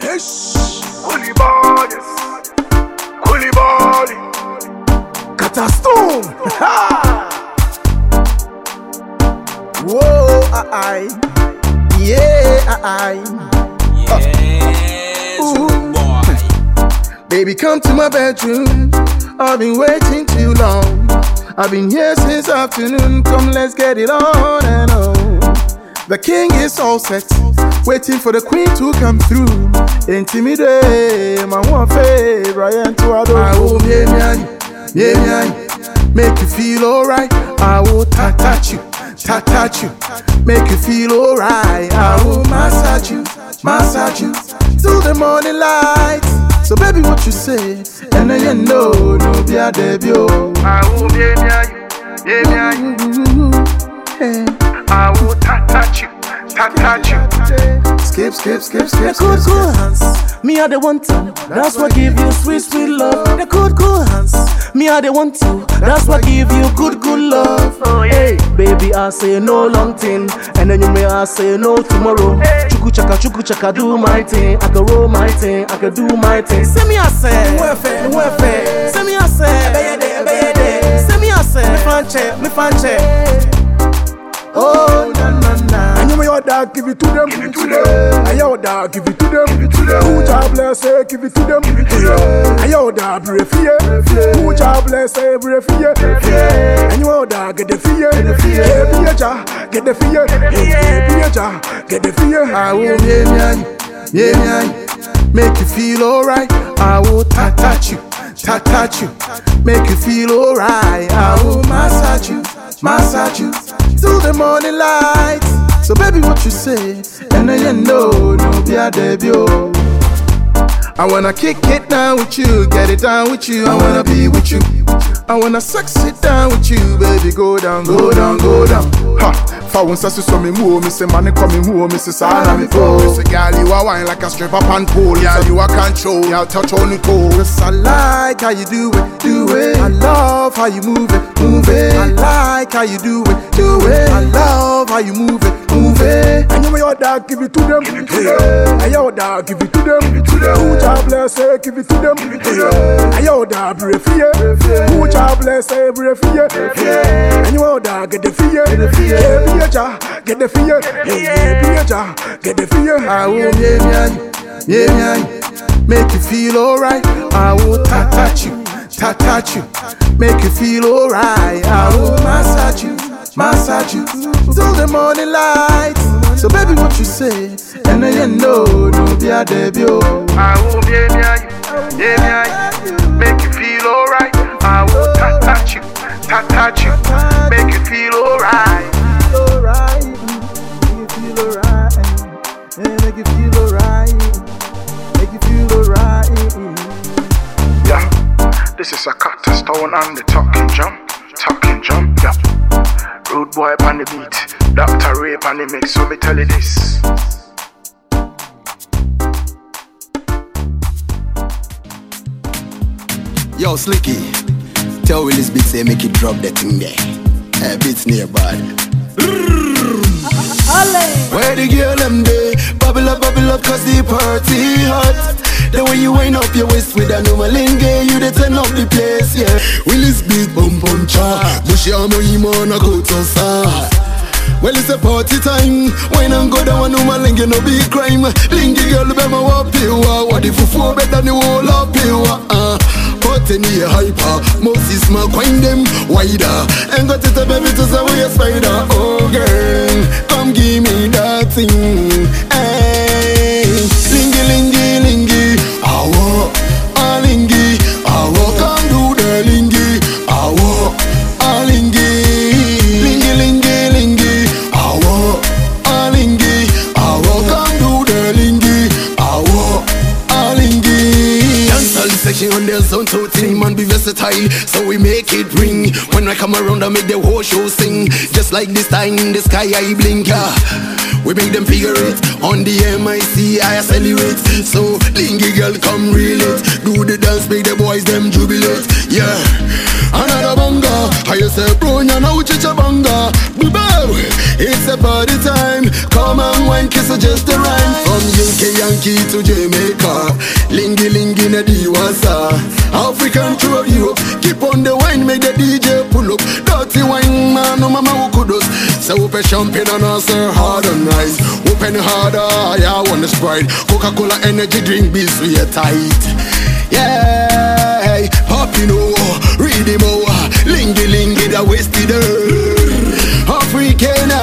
Ish. Koulibaly, Koulibaly. Catastone. Whoa, I, yeah, I. Yes, rude boy. Baby, come to my bedroom. I've been waiting too long. I've been here since afternoon. Come, let's get it on and on. The king is all set, waiting for the queen to come through. Intimidate, my one favorite, and to adore. I will yeah, yeah, yeah, yeah. Make you feel alright. I will ta touch you, ta touch you. Make you feel alright. I will massage you, massage you till the morning light. So baby, what you say? And then you know, no be a debut. Ah, oh, I will be near you, be near you. Hey. I mm-hmm, mm-hmm, mm-hmm. will ta touch you, ta touch you. Skip, skip, skip, skip, The skip, good, skip. good hands. Me are the one to. That's what give you sweet, sweet love. The good, good hands. Me are the one to. That's what give you good, good love. Oh yeah. Hey, baby, I say no long thing, and then you may I say no tomorrow. Chuku chaka, chuku chaka, do my thing. I can roll my thing. I can do my thing. Say me I say, wefe, wefe. Say me I say, beyede, beyede. Say me I say, me fanche, me fanche. Oh, na na And your dog give it to them, give it to them. And your dog give it to them, give it to them. Who job bless say give it to them, give it to them. And your dog brave fear, who job bless say brave fear. And your dog get the fear, get the fear. Be a ja, get the fear. Get the fear. I will yeah, yeah, yeah. Make you feel alright. I will touch you, ta touch you. Make you feel alright. I will massage you, massage you till the morning light. So baby, what you say? And then you know, no be a debut. Oh. I wanna kick it down with you, get it down with you. I wanna be with you. I wanna sex it down with you, baby. Go down, go down, go down. Ha, fa won sase so me mu me say money coming home me say sana me go. Me say girl you a wine like a stripper pan pole. Girl you a control, girl touch on the toes. Cause I like how you do it, do it. I love how you move it, move it. I like how you do it, do it. I love how you move it, move it. And you your dog give it to them, give it to them. And your dog give it to them, give it to them. Who job bless say give it to them, give it to them. And your dog brave fear, who job bless every brave fear. And your dog get the fear, get the fear. Be a ja, get the fear. Hey, be a ah, get the fear. I will yeah, yeah, yeah, yeah. Make you feel alright. I will touch you, touch you. Make you feel alright. I will massage you, massage you till the morning light. So baby, what you say? And then you know, no be a debut. I will be near you, be near you. Make you feel alright. I will touch you, touch you. Make you feel alright. alright. Make you feel alright. Make you feel alright. Make you feel alright. Yeah, this is a cut stone on the talking jump, talking jump. Yeah, rude boy on the beat, Doctor Rape on the mix. So me tell you this. Yo, Slicky, tell Willis Beat say make it drop that thing there. Uh, beats nearby. Where the girl them day? Bubble up, bubble up, cause the party hot. The way you wind up your waist with a normal you dey turn up the place, yeah. Willis Beat, bum bum cha. Bushy amo imona go to sa. Well, it's a party time. Wine and go down, no man lingy no big crime. Lingy girl, be my wap. What if you four better than the whole up you? Uh, in the hyper, Moses ma them wider. And got it a baby to say we a spider. Oh girl, come give me that thing. Hey, lingy lingy lingy. Come do the lingy. Awo, ah lingy. Lingy lingy lingy. Come do the lingy. Awo, ah lingy. Dancehall section on the zone to thing, man be versatile, so we make it ring. When I come around, I make the whole show sing. Just like this time in the sky, I blink. Yeah. We make them figure it. On the MIC, I accelerate. So, lingy girl, come reel it. Do the dance, make the boys them jubilate. Yeah. Another banga. I say, bro, you know chicha banga. It's a party time. Come on, one kiss or just a rhyme. From UK Yankee to Jamaica. Lingy lingy na diwasa. African to Europe. Keep on the wine, make the DJ pull up. Dirty wine, man, no mama who us. So open champagne and answer hard and nice. Open harder, I want the Sprite. Coca-Cola energy drink, be sweet tight. Yeah, pop you know, read him over. Lingy lingy, that wasted her. African.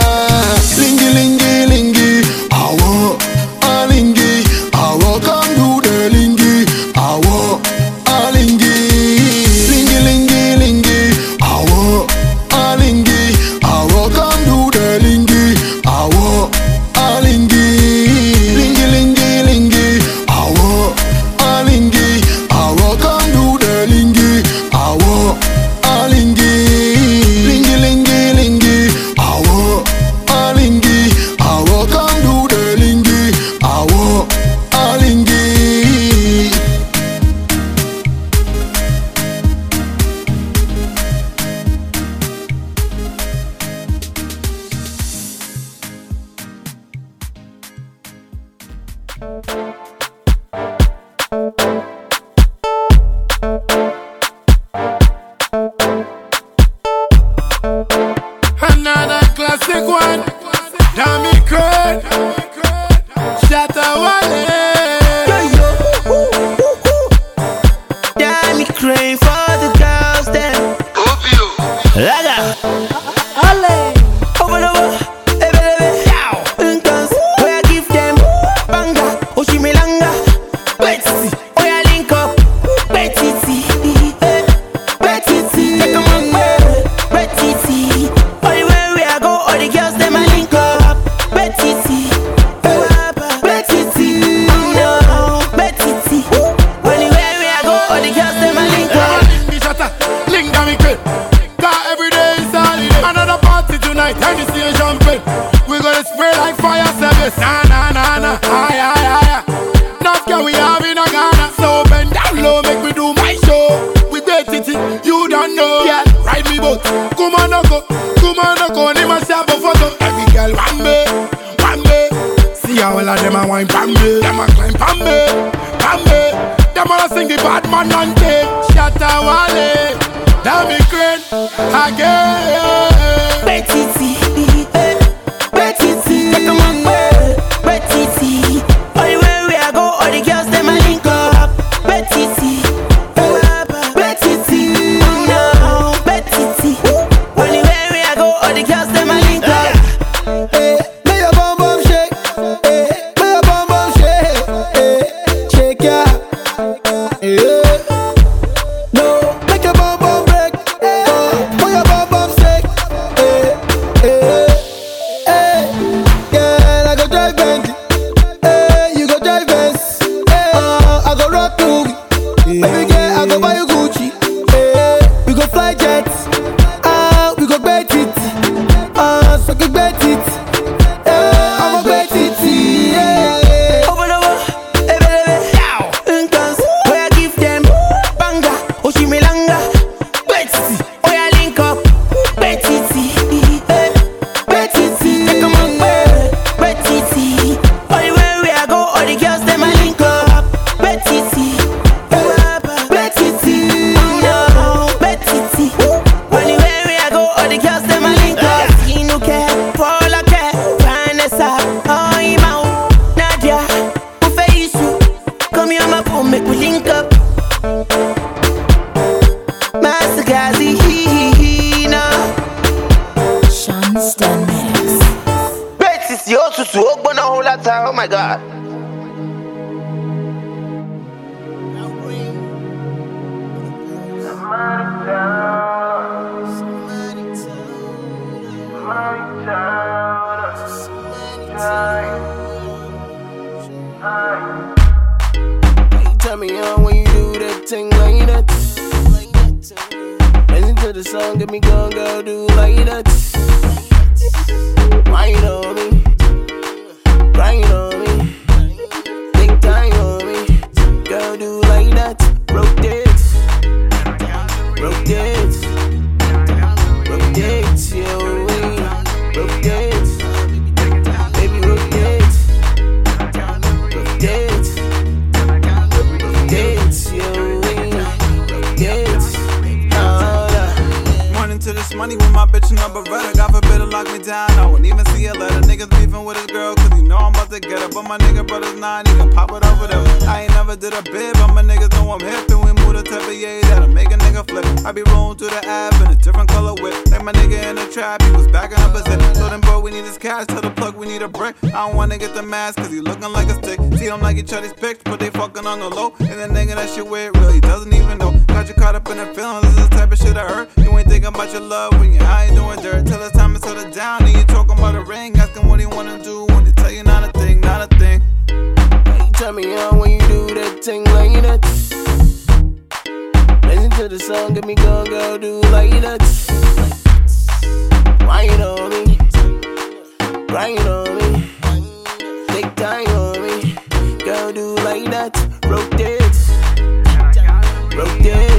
flip. I be rolling through the app in a different color whip. Like my nigga in the trap, he was back in opposite. So then, boy, we need this cash, tell the plug we need a brick. I don't wanna get the mask, cause he looking like a stick. See them like each other's pics, but they fucking on the low. And the nigga that shit with really doesn't even know. Got you caught up in the feelings, this is the type of shit I heard. You ain't thinking about your love when you're high and doing dirt. Till it's time to settle down, and you talking about a ring. Asking what he wanna do when they tell you not a thing, not a thing. Hey, turn me on when you do that thing like that to the sun, get me gon' girl. do like that. Grind on me, grind on me, take time on me, Girl, do like that. Rotate, rotate.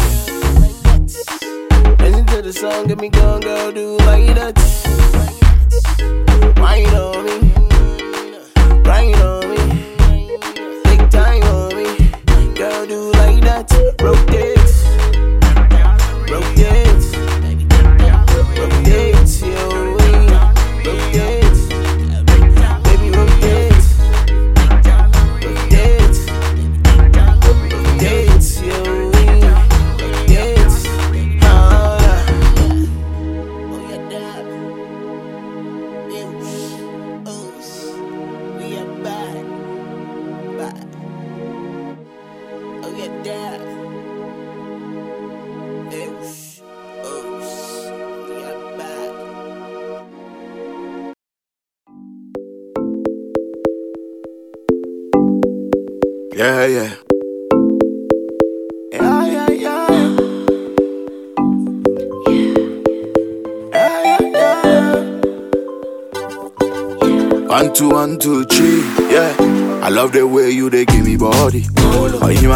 the sun, get me gone, go do like that. Wine on me.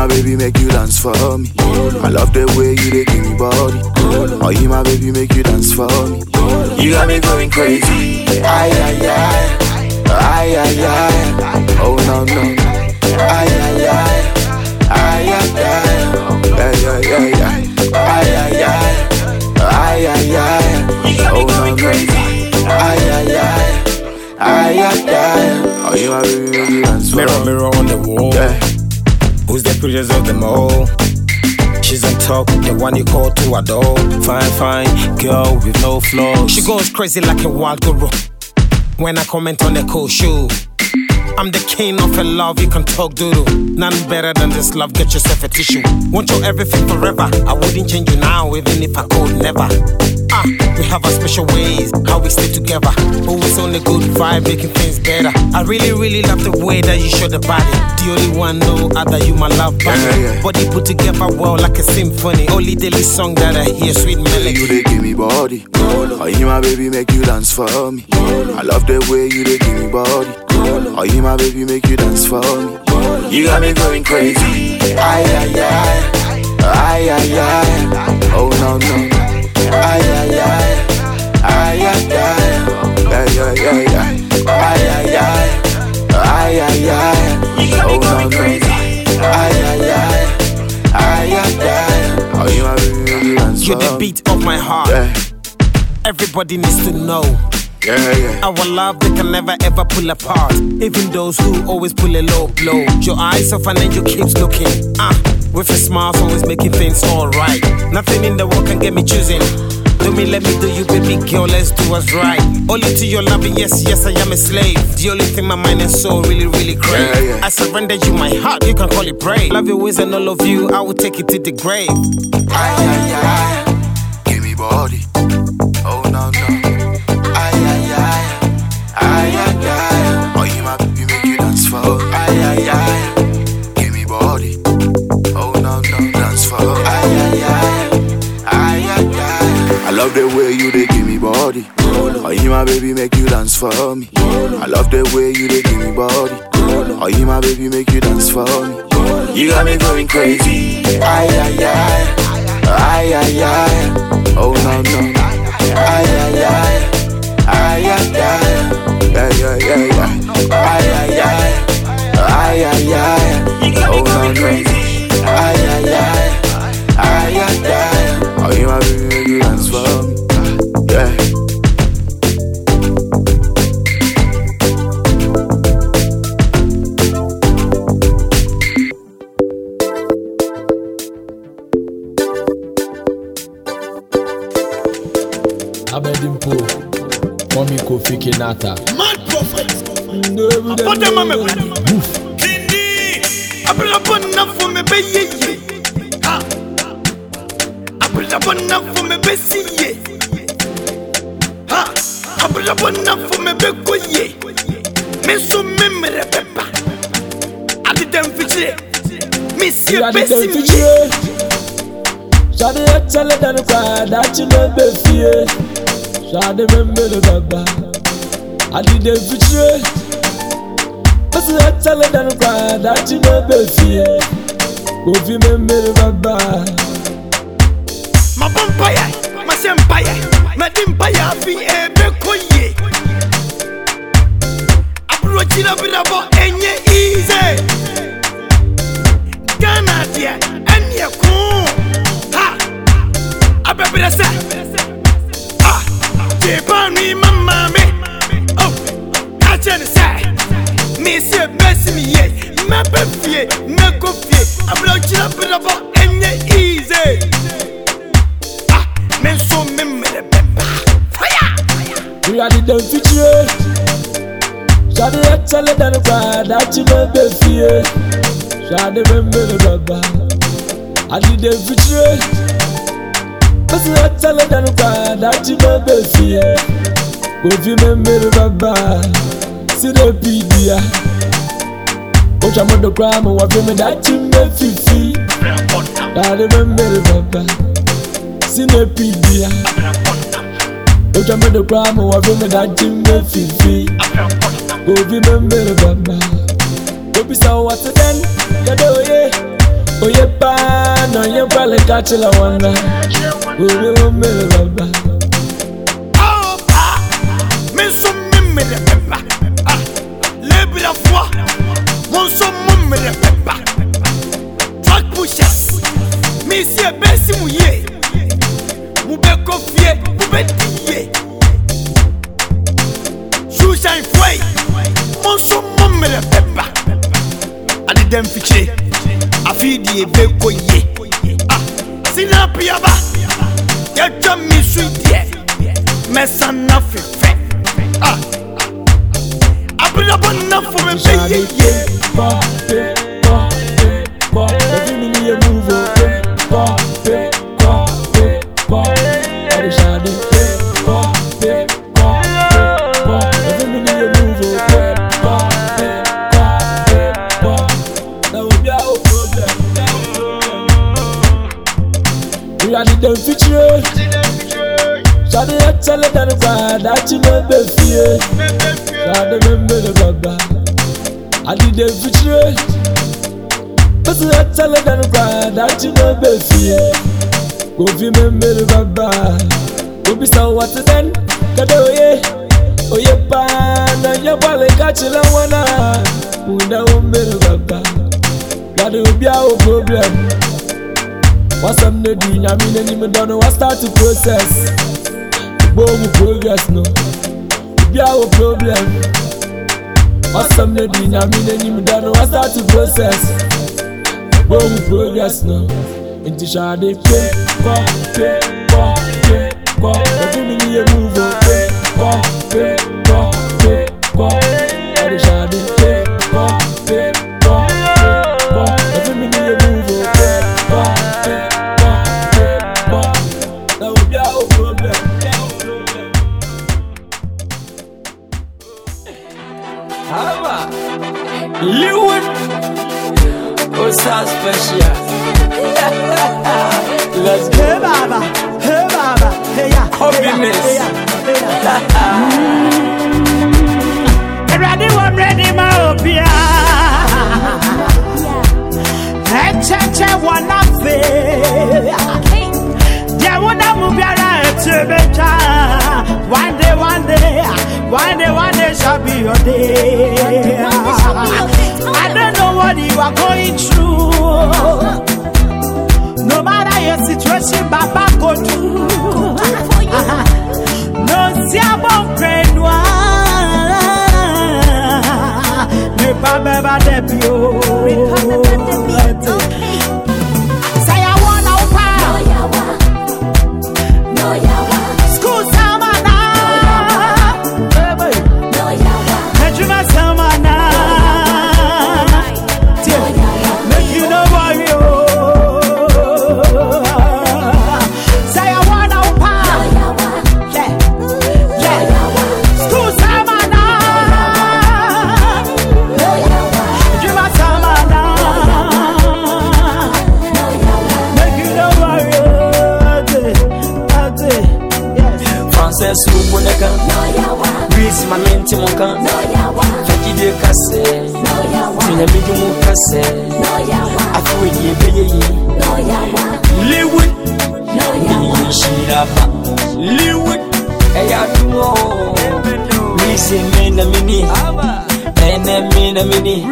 My baby make you dance for me. I love the way you they give me body. Oh, you my baby make you dance for me. You got me going crazy. Ay, ay, ay. Ay, ay, ay. Oh, no, no. Ay, ay, ay. Ay, ay, ay. Ay, ay, ay, ay. Ay, ay, ay. Ay, ay. Oh, no, no. Ay, ay, ay. Ay, ay, ay. Oh, you my baby, dance for me. Mirror, mirror on the wall. Yeah. Who's the prettiest of them all? She's on top, the one you call to adore. Fine, fine, girl with no flaws. She goes crazy like a wild guru. When I comment on the cool shoe. I'm the king of a love, you can talk doodle. None better than this love, get yourself a tissue. Want your everything forever. I wouldn't change you now, even if I could never. Ah, we have our special ways, how we stay together. Always on a good vibe, making things better. I really, really love the way that you show the body. The only one know other you my love body. Yeah, yeah. Body put together well like a symphony. Only daily song that I hear, sweet melody. You they give me body. Oh, you my baby make you dance for me. I love the way you they give me body. Oh, you my baby, make you dance for me. You got me going crazy. Ay, ay, ay. Ay, ay, ay. Oh, no, no. Ay, ay, ay. Ay, ay, ay. Ay, ay, ay. Ay, ay, ay. Ay, ay, ay. Oh, no, no. Ay, ay, ay. Ay, ay, ay. Oh, you my baby, make you dance for me. You're the beat of my heart. Everybody needs to know yeah, yeah. Our love, they can never ever pull apart. Even those who always pull a low blow. Your eyes off and then you keeps looking. Ah, with a smile, always making things alright. Nothing in the world can get me choosing. Do me, let me do you, baby girl, let's do what's right. Only to your loving, yes, yes, I am a slave. The only thing my mind and soul really, really crave. Yeah, yeah. I surrender you my heart, you can call it brave. Love your ways and all of you, I will take it to the grave. Ay, ay, ay. Give me body. Oh, no, no. Ay, ay, ay. Ay, ay, ay. I love the way you they give me body. Oh, you my baby, make you dance for me. I love the way you they give me body. Oh, you my baby, make you dance for me. You got me going crazy. Ay, ay, ay. Ay, ay, ay. Oh, no, no. Ay, ay, ay. Ay, ay, ay. Yeah, yeah, yeah. Ay, ay, ay. Ay, ay, ay. Oh, no, no. Ay, ay, ay. Ay, ay, ay. Oh, you my baby, make you dance for me. Yeah. Abedimpo, Mommy Kofi Kinata. Mad prophet. Apɔtɛ ma me Tindi. Abrabɔ nnafo me bɛyɛ yie. abulabona for me besiye ha! Abulabona for me bekoye me so me mere pepa. Adi dem fitire me si besi mi ye. Sade ya chale dani kwa dachi na be fie Sade me mele baba Adi de fitire Besi ya e chale dani kwa dachi na be fie Kofi me mele baba Mabon Paya, Masem Paya, Madim Paya, Via Bekoye. Abrochina Birabo, Enye Easy. Ghana, dear, and your coon. Ha! Ababirasa. Ah! Japan, me, mamma, me. Oh! Catch and say. Monsieur, bless me, yeah. Mabon Fie, Nako Fie, Abrochina Birabo, Enye Easy. dem fitire Shade etele dani kwa dachi mebe fie. Shade mbele baba Adi dem fitire Besi etele dani kwa dachi mebe fie. Kofi mbele baba Sire pidia Ocha modo kwa mo wafi me dachi me fifi Shade mbele baba Sire pidia Shade Eja me de kwa mo wa me da jim me fifi Go vi me me le bamba. Go bi sa wa te den Ya de oye Oye pa no ye pa le ka chila Go vi me me le bamba Oh pa Me so le le avec pied Juge un fouet. Mon somme me le fait pas. Allez d'un fichier Afidi et Bekoye Ah, Sina Piaba. Y'a jamais su Mais ça n'a fait ah, ah, après la bonne adeda mfikyire Mese yɛkyɛle da no kwaa daakye na ɛbɛ fie Kofi memmere baba Obisa wo wɔte dɛn kada oye Oye paa na nyɛ bɔle ka kyerɛ wɔn a Wunda wo mmere baba Yade obi a wo problem. Wasɛm no di nyame n'anim dɔ no wastart to process. Bomu progress no bia wɔ problem wasɛm no di nyame n'anim dɔ no wastart to process. Bomu progress no nti hyɛade pe kɔ pe kɔ pe kɔ ɛfi mi ni yɛ move o pe kɔ pe kɔ pe kɔ pe kɔ pe kɔ so special. Let's go. Hey baba, hey baba, hey ya, Happiness. hey ya, hey ya. Ready, one ready, my opia. Echeche wana fe. Dia wana mubiara echebecha. One day, one day, one day, one day shall be your day. I don't know what you are going through. No matter your situation, Baba go through. No siamo krenwa Me pa beba debio Afuwe ye beye ye. Leeward. Ni shirapa. Leeward. Eya duo. Greece, me na mini. Ene me na mini.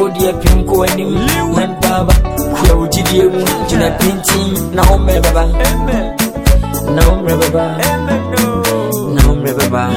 Odi pinko anim. Membaba. Kwa ujidie mu. Jina pinti. Na ome baba. Na ome baba. Na ome baba.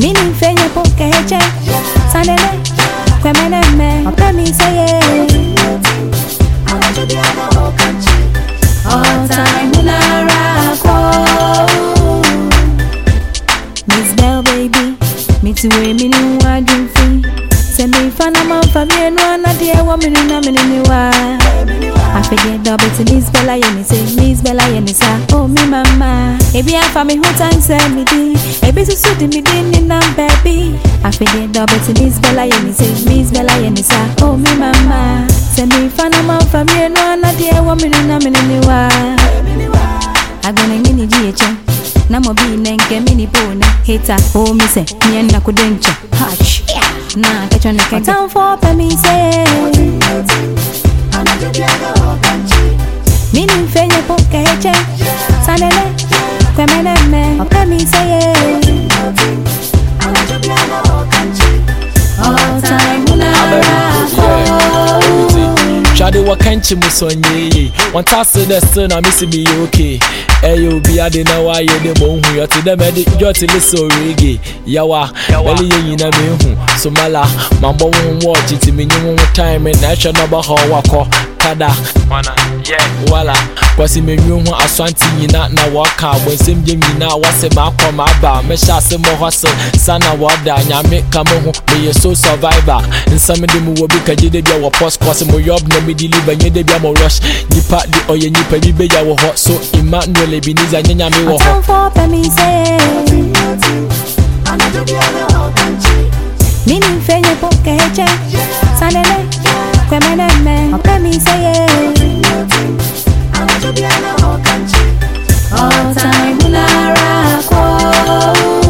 Mini fenya poke heche Sanele Kwemene me Ope mi say All time unara ko Miss Bell baby Me to we me ni wa dream free Se me fana man fa me no ana de wa me ni na me ni wa I forget double to Miss Bella yeni say Miss Bella yeni Oh me mama. Ebi afa me who time say me di Ebi susu di me di ni na baby. I forget double to Miss Bella yeni say Miss Bella yeni Oh me mama. Se me fana man fa me no ana de wa me ni na me ni wa Agone ngini jiyeche na mo bi ne nke mini pone hater oh me say me na ko denche hush na kecho ne time for pe me say Mini fenye poke heche Sanele Kwemene me Ope mi say All time unara Shade wa kanchi musonye One task to the still na missy be okay Eyo bi ade na wa ye de mo hu yo te dem ede yo te listen reggae yawa bele ye nyina me hu so mala mambo won watch it me nyu won time na hwe no ba ho wakọ kada wana yeah wala kwasi me nyu hu aswanti nyina na waka abonsem je nyina wase ma akọ ma ba. Me sha se mo hustle sana wada nyame ka mo hu me ye so survivor. Nsam de mu wo bi ka jide bia wo post cause mo yob na me deliver nye de bia mo rush. Nipa de oye nipa bi be ya wo ho so Emmanuel Ebenezer nye nyame wo. Ho Time for pe mi say Mini fenye poke heche Sanele Kwemene me Ope mi say All time unara ko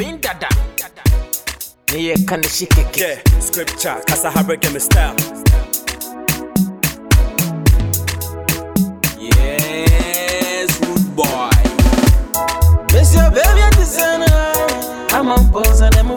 abin dada. Ne ya kan shi keke Yeah, scripture, kasa ha reggae me style. yes good boy. Miss your baby at the center i'm on pose and i'm a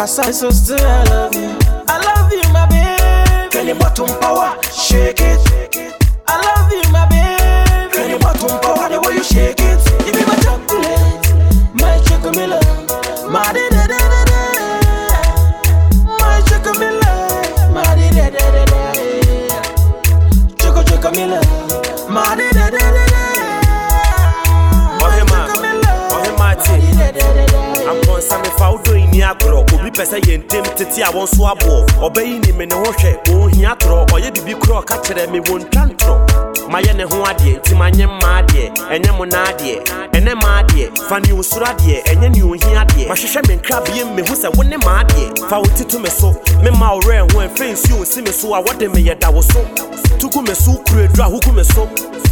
I'm so still I love you I love you my baby Can you bottom power Shake it I love you my baby Can you bottom power The way you shake it You be my chocolate My chocolate My de de de de de My chocolate My de de de de de Choco Camilla, ma de de de de de. ɔhema ɔhema ate ampɔnsa mefa wodɔ yi agorɔ. Obi pɛ sɛ yɛ ntɛm tete a wɔn so aboɔ ɔbɛyi ni me ne ho hwɛ ɔnhia torɔ ɔyɛ biribi korɔ ɔka kyerɛ me wɔntwa ntorɔ. Mayɛ ne ho adeɛ nti manyɛ mma adeɛ ɛnyɛ mo na adeɛ ɛnɛ ma adeɛ. Fa ne osoro adeɛ ɛnyɛ ne ohia adeɛ. Mahwehwɛ me nkrabea mu mehu sɛ wo ne ma adeɛ. Fa wo tito me so mema wo werɛ ho ɛmfɛ nsuo nsi me so a wɔde me da wo so. Tugu me so kuro edu a wogu me so.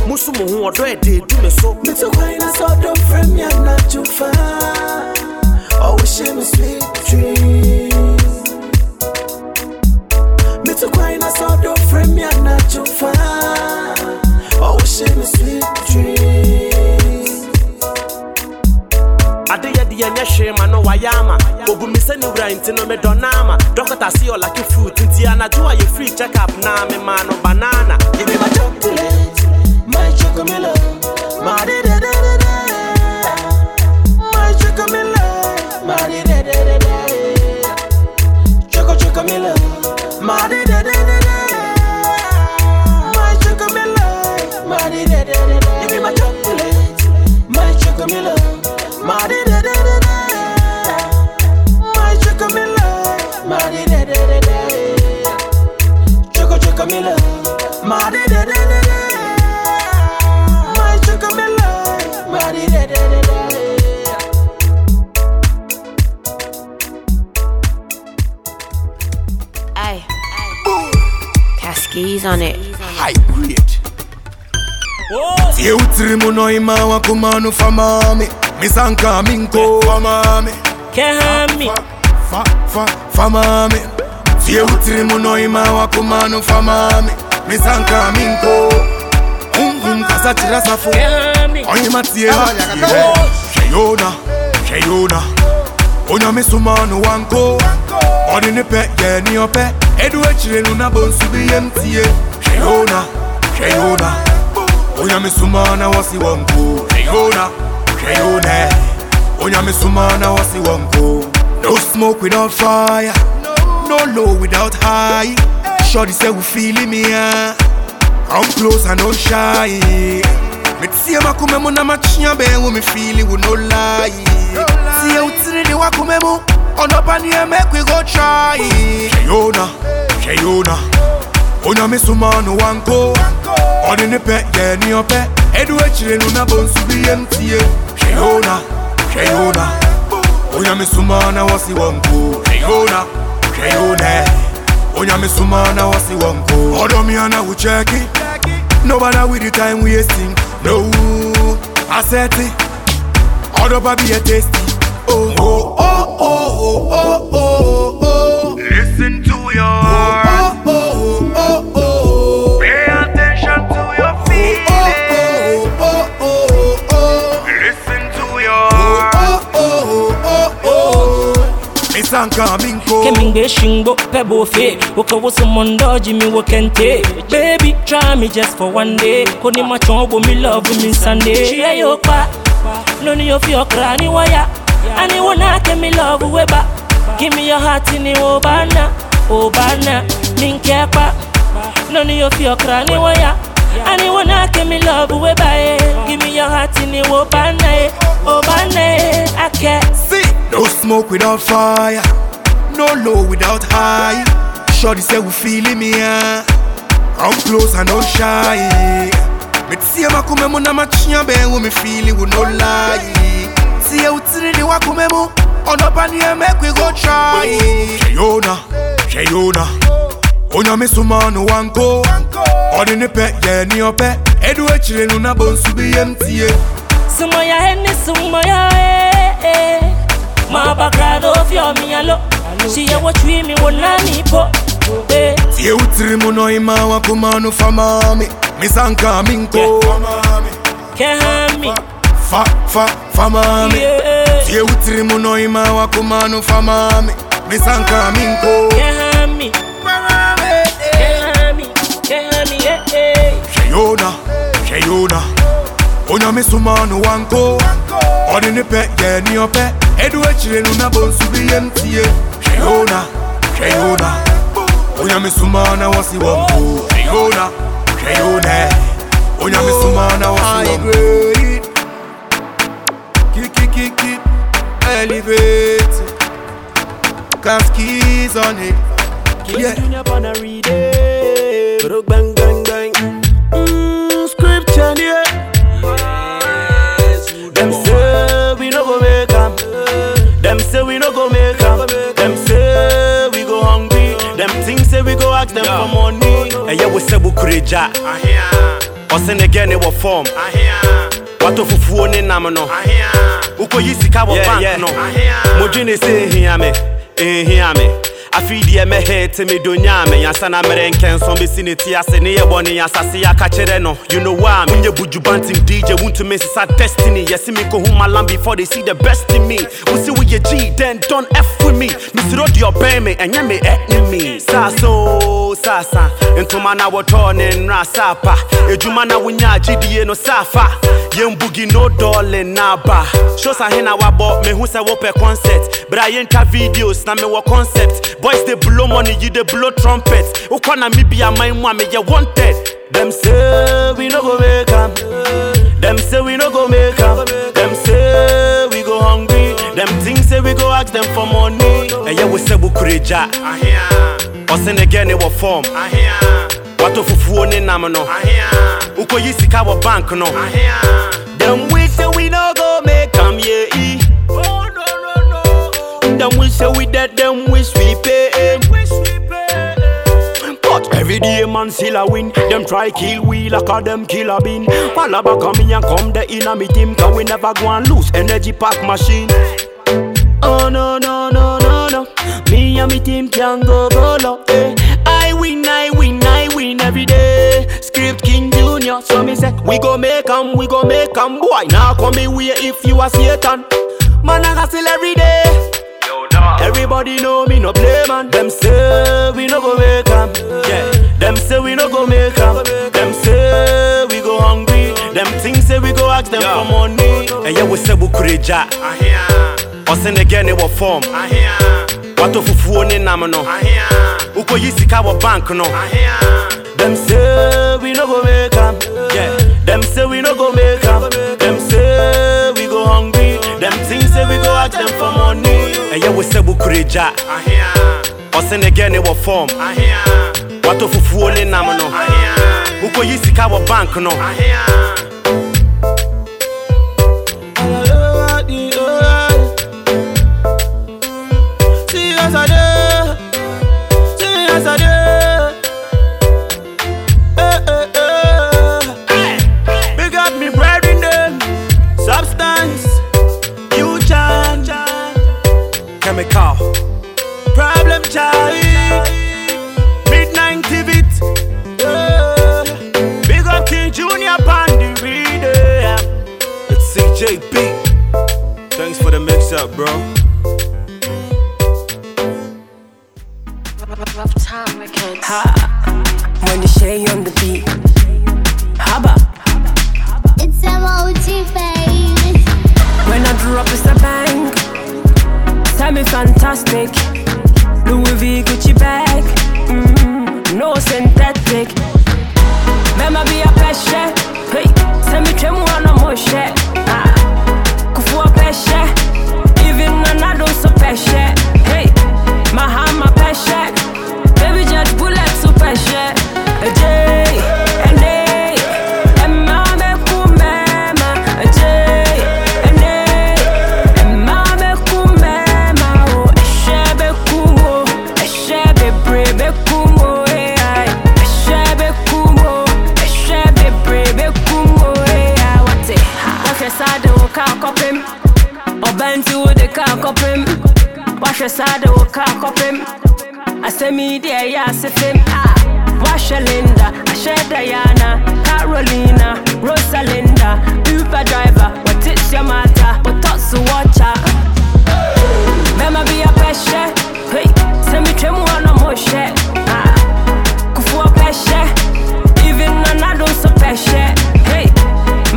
Musu mo ho ɔdɔ ɛde edu me so. Me too quiet, I saw them from me, I'm not too Oh, wishing me sweet dreams. Me too quiet, I saw them from me, I'm not too far. Oh, wishing me sweet dreams. ade yɛ deɛ nyɛ hwee ma no wayɛ ama obu mi sɛ ne wura nti no medɔ no ama dɔkta se ɔlake fruit nti anadwo a yɛfiri check up na memaa no banana Give me my chocolate, my chocomilk, my de de de de wotiri mu no ima wakoma no fa maa me mesanka menko fa maa me Kehami, fa fa fa maa me tie wotiri mu no ima wakoma no fa maa me mesanka menko honhom kasa kyerɛ safo Kehami, ɔhema tie ha. Hwɛ yona hwɛ yona onyame soma no wanko. Ɔde ne pɛ yɛ ne ɔpɛ ɛdu akyire no na bonsu bi yɛm tie hwɛ yona hwɛ yona onyame soma na wɔse wɔnko hwɛ yona hwɛ yona onyame soma na wɔse no smoke without fire no low without high Shorty say we feeling me Come close and don't shy. Me tie makume mo na machia be wo me feel it with no lie. Tie utiri de wakume mo. Ono pa ni make we go try. Shayona, Shayona. Onya me suma no wanko. Oni ne pe ye ni ope. Edu echire no na bonsu bi emtie. Shayona, Shayona. Onya me suma na wasi wanko. Shayona, Shayona. Onya me suma na wasi wanko. Odo mi ana we it. Nobody with the time wasting. No, I said it. Odo baby a tasty. Oh, oh oh oh oh oh oh oh. Listen to your heart. Oh oh oh, oh. Oh. Misanka minko. Kemingbe shingbo pebo fe. Woka woso mondo jimi wo kente. Baby try me just for one day. Koni machombo me love me Sunday. Shia yo kwa Noni okra ni waya. Ani me love weba Give me your heart ni obana Obana Minke kwa Noni okra ni waya. Ani wana ke me love weba eh. Give me your heart ni obana eh. Obana eh. Ake See, no smoke without fire, no low without high. Shorty say we feeling me ah. Come close and don't shy. Me tie makume mo na machia be wo me feel it with no lie. Tie utiri de wakume mo, ono pa ni make we go try. Shayona, Shayona. Onya me suma no wanko. Ɔde ne pɛ yɛ ni ɔpɛ. Edu akyire no na bonsu bi yɛm tie. Sumoya heni sumoya eh eh Ma bakrado fio mi alo Si ya wachui mi wona mi po. Eh. Tie wotiri mu no ima wakoma no fa maa me mesanka menko Kehami fa fa fa maa me yeah. Tie mu no ima wakoma no fa maa me mesanka menko Kehami Kehami Kehami eh eh. Hwɛ yona hwɛ yona. Onyame soma no wanko ɔde ne pɛ yɛ ni ɔpɛ eduwechire nuna bonsubiye mtie keyona keyona onyamisumana wasiwangu keyona keyone onyamisumana wasiwangu Kikikikik elevate. Cause keys on it. Kill yeah. you up on a read it. Bang ask them for money. ɛyɛ wo sɛ wokuregya ɔse ne gɛ ne wɔ fam watɔ fufuo ne nam no wokɔyi sika wɔ bank no modwene sɛ ɛhia me ɛhia me afei mɛhɛ te medonya me yansa na mmerɛ nkɛnso bɛsi ne ti ase ne yɛbɔ ne yɛasase aka kyerɛ no. You know why menyɛ bujubantim dj wontumi nsesa destiny. Yɛse mekɔhu malam before they see the best in me. Wo se woyɛ g then don't f with me. Mesuro deɛ ɔbɛn me ɛnyɛ me enemy saa so sasa ntoma na wɔtɔɔ ne nnra saapa edwuma na wonya agyedie no saafa yɛmbugi no dɔɔle na aba shows ahe na wabɔ mehu sɛ wopɛ concert bra yɛntwa videos na mewɔ concept boys dey blow money you dey blow trumpet wokɔ namibia man mu a meyɛ wanted Them say we no go make 'em. Them say we no go make 'em. Them say we go hungry. Them things say we go ask them for money. ɛyɛ wo sɛ wokuregya ɔse ne gɛ ne wɔ fam watɔ fufuo ne nam no wokɔyi sika wɔ bank no Them we say we no go make 'em, yeah. e. Them we say we dead, them wish we. Every day man still a win. Them try kill we like a them kill a bin. Palaba come in and come the inna me team. Can we never go and lose energy pack machine. Oh no no no no no. Me and me team can go go low. Eh. I win, I win, I win every day. Script King Junior, so me say we go make 'em, we go make 'em. Boy, now come me way if you a Satan. Man, I hustle every day. Everybody know me no play man. Them say we no go make 'em. Yeah. Them say we no go make 'em. Them say we go hungry. Them things say we go ask them for money. ɛyɛ wo sɛ wokuregya ɔse ne gɛ ne wɔ fam watɔ fufuo ne nam no wokɔyi sika wɔ bank no Them say we no go make make 'em. Yeah. Them say we no go make make 'em. Them say we go hungry. Them things say we go ask them for money. ɛyɛ wo sɛ wokuregya ɔse ne gɛ ne wɔ fam watɔ fufuo ne nam no. Wokɔyi sika wɔ bank no See us a it's cjb thanks for the mix up bro Rough time records. When the shade on the beat. Haba. It's emoji, baby. When I drew up, it's a bang. Semi fantastic. Louis V Gucci bag. Mm, no synthetic. Mema be a peshe. Hey, semi tremu on a moshe. Kufu kɔpem wahwɛ saa de wo kaa kɔpem asɛm yi deɛ ɛyɛ ase fem wahwɛ linda. Ahyɛ diana carolina rosalinda. Uber driver wɔte hyɛmata wɔtɔ so wɔkya bɛma bi apɛhyɛ hei sɛ metwam hɔ na Ah, kufuɔ pɛhyɛ even nanado nso pɛhyɛ hei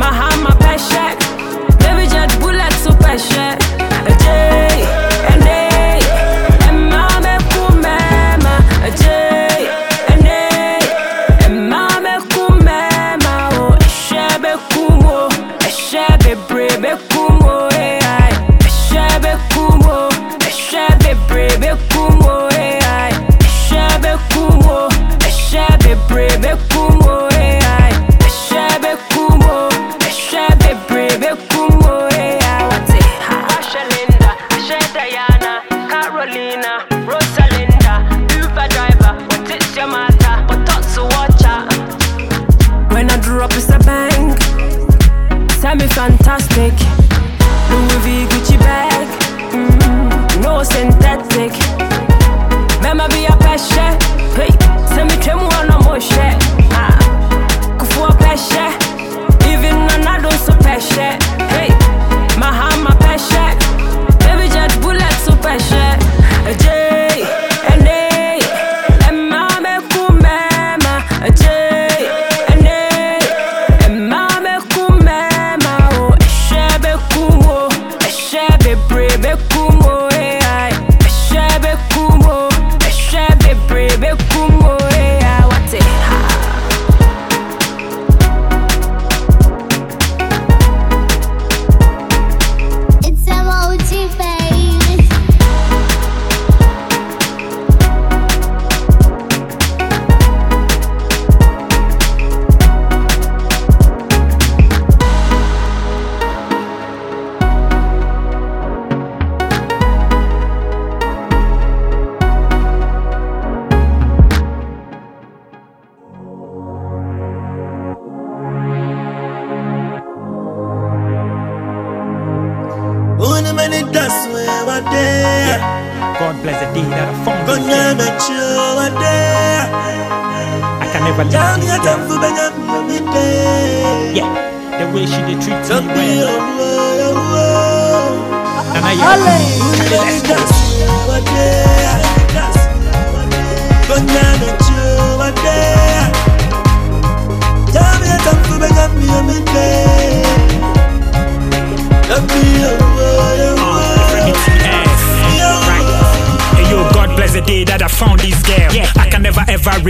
mahama pɛhyɛ baby jet bullet so pɛhyɛ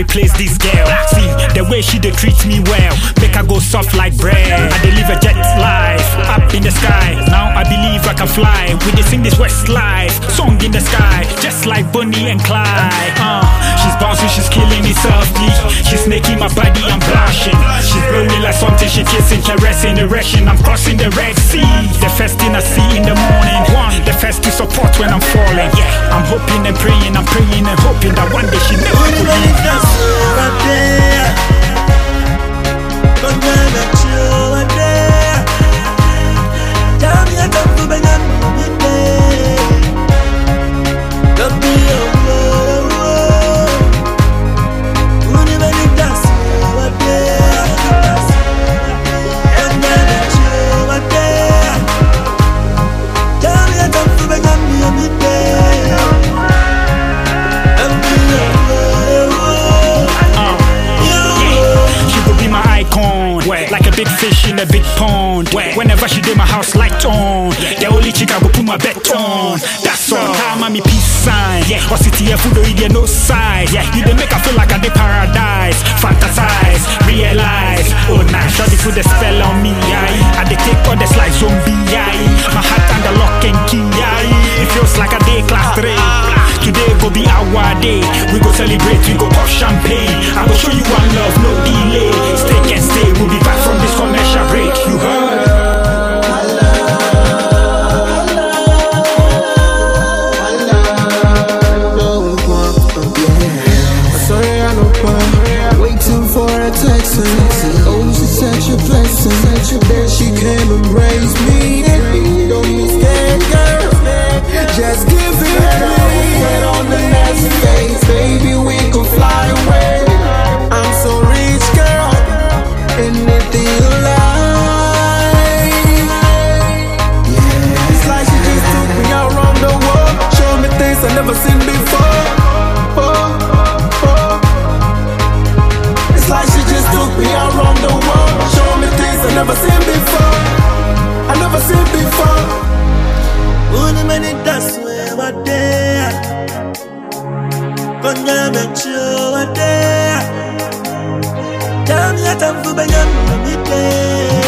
replace this girl. See the way she dey treat me well, make her go soft like bread. I deliver jet life up in the sky. Now I believe I can fly. We dey sing this Westlife song in the sky, just like Bonnie and Clyde. Uh, she's bouncing, she's killing me softly. She's making my body, I'm blushing. She's blowing like something, she kissing, caressing, erection. I'm crossing the Red Sea. The first thing I see in the morning, one, the first to support when I'm falling. Yeah, I'm hoping and praying, I'm praying and hoping that one day she never could leave. She put the spell on me. I, I dey take like zombie. aye. My heart under lock and key. aye. It feels like a day class three. Today go be our day. We go celebrate, we go pop champagne. I will show you one love, no delay. Stay and stay, we'll be back Banyam, let them do Banyam, the me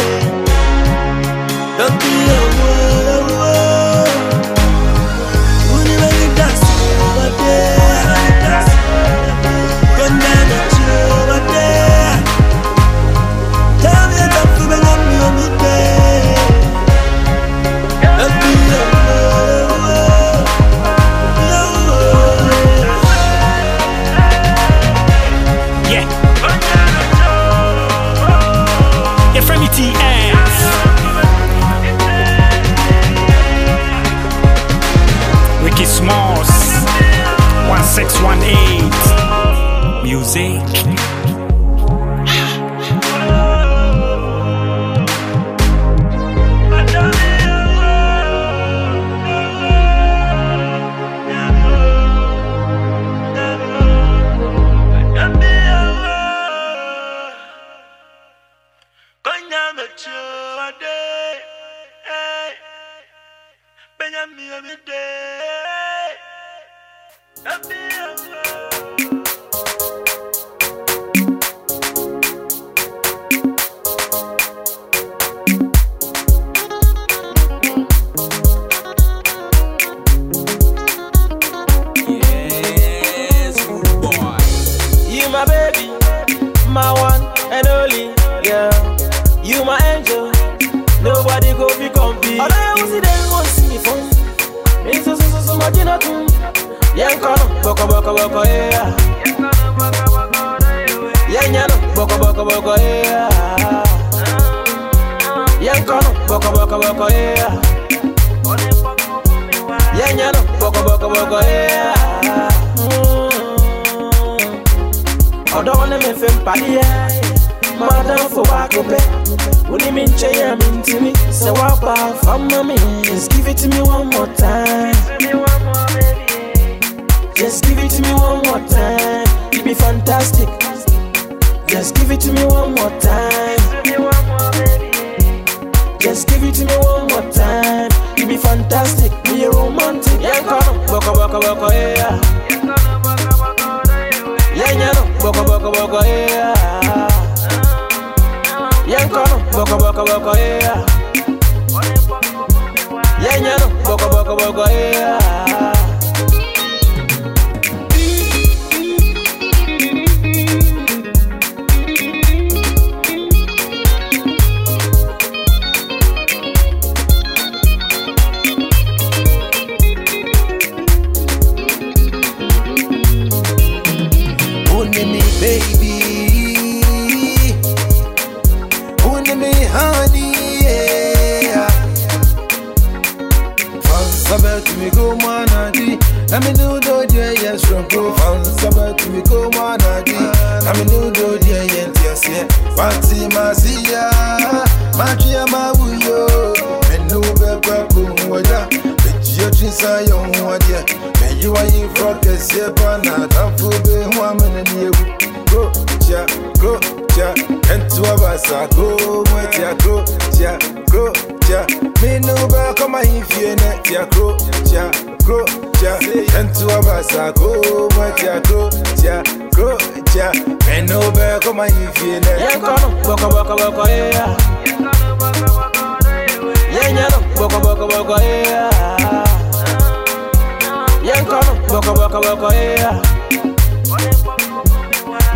1618. Music. Boko boko boko yeah. Kono, boko boko boko yeah. Yeah, nyano, boko boko boko yeah. ọ̀dọ́ wọn ní mi fi ń pàdé ẹ̀ máa dán fò wá kó pẹ́ òní mi ń ṣe yẹ mi ń tì mí ṣe wá bá fọmọ mi just give it to me one more time. Just give it to me one more time. You be fantastic just give it to me one more time just give it to me one more time you be fantastic be romantic yẹn kọ́ bọ̀kọ̀bọ̀kọ̀bọ̀kọ̀ yeah. Yeah, nyano, boko boko boko yeah. Yeah, kono, boko boko boko yeah. Yeah, nyano, boko boko boko yeah. Manadi. I mean, do do yeah, yes, from. Fansa bet me go manadi. I mean, do do yeah, yes, yes. Fancy masia, magia mawuyo. Menu beba kumwada. Your dreams are young, what yeah. May you are you from the Sepana, don't be one minute you go, ja, go, ja, and two of us are go, ja, go, ja. Me no back on my ya ja, go, ja, and two of us are go, what ya go, ja, go, ja. Me no back on my if net. Yeah, kono, boko boko boko yeah. Yeah, nyano, boko boko boko yeah. Yeah, kono, boko boko boko yeah.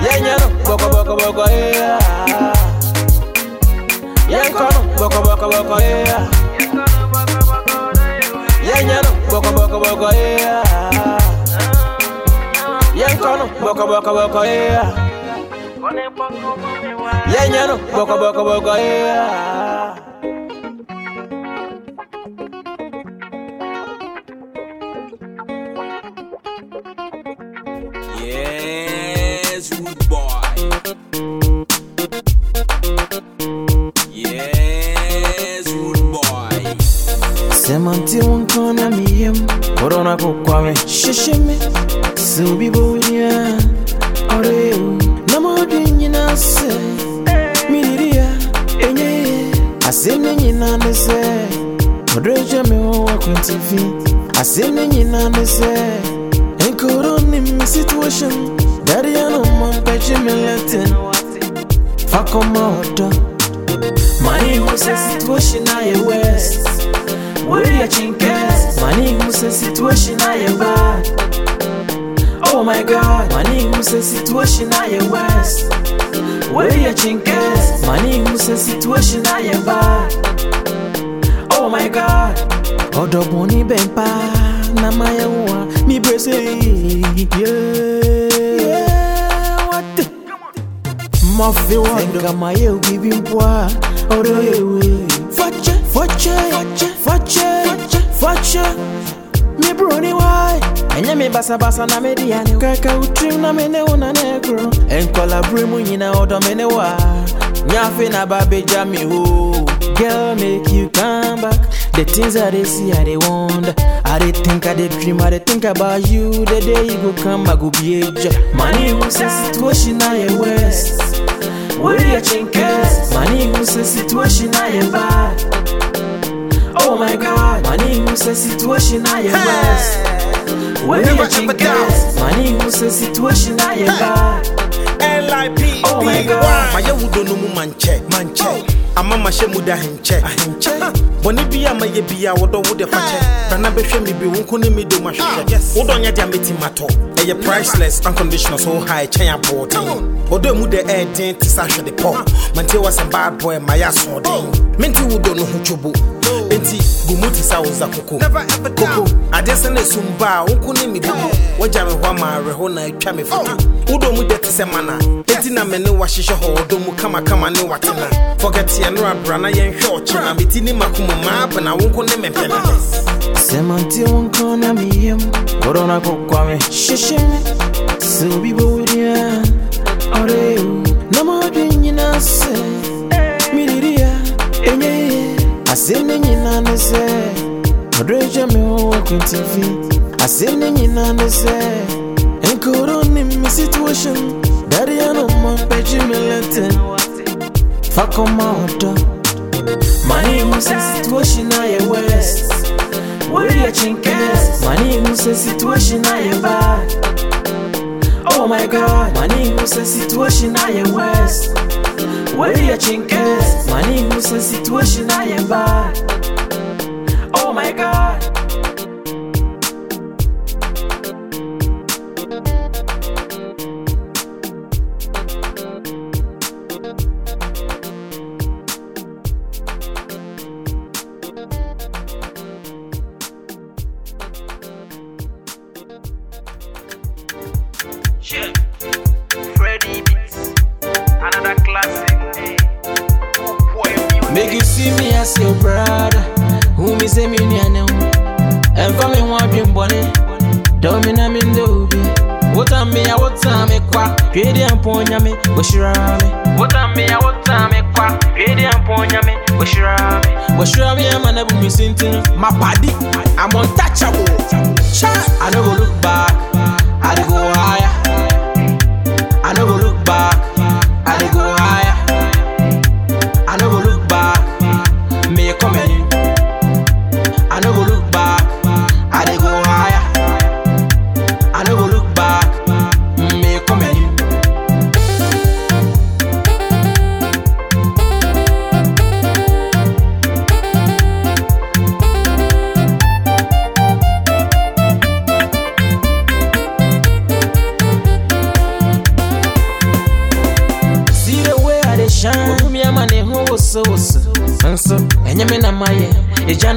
Yeah, nyano, boko boko boko yeah. Yeah, kono, boko boko boko yeah. Yeah, nyano, boko boko boko yeah. Yeah, kono, boko boko boko yeah. Yeah, nyano, boko boko boko yeah. Yes, rude boy. Yes, rude boy. Semanti wankana miyem Korona kukwame Shishime Subi boya Ore Namodi nyina se Miriria Enye Asene nyina ne se Odreja me wa kwentifi Asene nyina ne se Enkoro ni eh. mi situation. Daddy ano mampeche me letin Fakoma odo Money who say situation ye west. Where you chinkes? Money was say situation I am bad. Oh my god. Manning was say situation I am west Where you chinkers? Manning was say situation I am bad. Oh my god. Odo boni bempa na maya wa mi brese yeah yeah what the Mafi wa kama ye ubibi mpwa odo yewe Fache, fache, fache, fache. Me brony why? Enye me basa basa na me diane. Kaka utrim na me ne una negro. Enkola brimu nyina odo me ne wa. Nyafe na babeja me ho. Girl, make you come back. The things that they see, I they wonder. I they think, I they dream, I they think about you. The day you go come, I go be a job. Money who says situation I am west. Where you chinkers? Money who says situation I am bad. Oh my God, money who says situation I am west. Where you chinkers? Money who says situation I am bad. LIP Oh my God. mayɛ wudo no mu mankyɛ mankyɛ ama mahyɛ mu da ahenkyɛ ahenkyɛ bɔne bi a mayɛ bia wodɔ wode fakyɛ brana bɛhwɛ me bi wo nko ne mede mu ahwehwɛ wodɔ nyɛ de a mɛti matɔ ɛyɛ priceless unconditional so high kyɛn aboɔden ɔdɔ mu de ɛɛden te sɛ ahwɛde pɔ mante wɔ sɛ bad boy mayɛ asoɔden mente wodɔ no ho dwobo enti gu mu te sɛ woza koko. Koko. adeɛ sɛ na ɛsum ba a wo nko ne me bobo wagya me hɔ ama awerɛho na atwa me foto wodɔ mu dɛ te sɛ mana. Enti na me ne wahyehyɛ hɔ ɔdɔ mu kamakama ne watena fɔgɛteɛ no abra na yɛnhwɛ ɔkyena meti ne makomo maa bena wo nko ne mempɛna Semanti wonko na miyem Korona kokwa me. Shishi me. Se obi bo dia Ore Na ma nyina se Miriria Enye Asem ne nyina ne se? Odre je me ho kwinti fi Asem ne nyina ne se? Enkoro ni mi situation Daddy ano mo pechi me lete Fakoma odo Money who say situation I am west Where you chinkers? Money who say situation I am bad. Oh my god. Money who say situation I am west Where you chinkers? Money who say situation I am bad Oh my god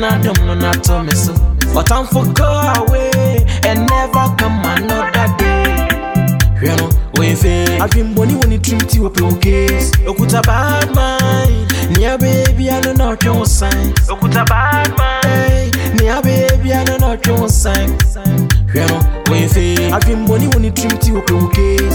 Eja na dom no na to me so. Otamfo go away and never come another day. Hwɛ no oye fe. Adwimbɔni wɔ ne tirim ti wɔ pe wo case. Okuta bad mind. Nea baby ano na ɔtwe wo sign. Okuta bad mind. Nea baby ano na ɔtwe wo sign. Hwɛ no oye fe. Adwimbɔni wɔ ne tirim ti wɔ pe wo case.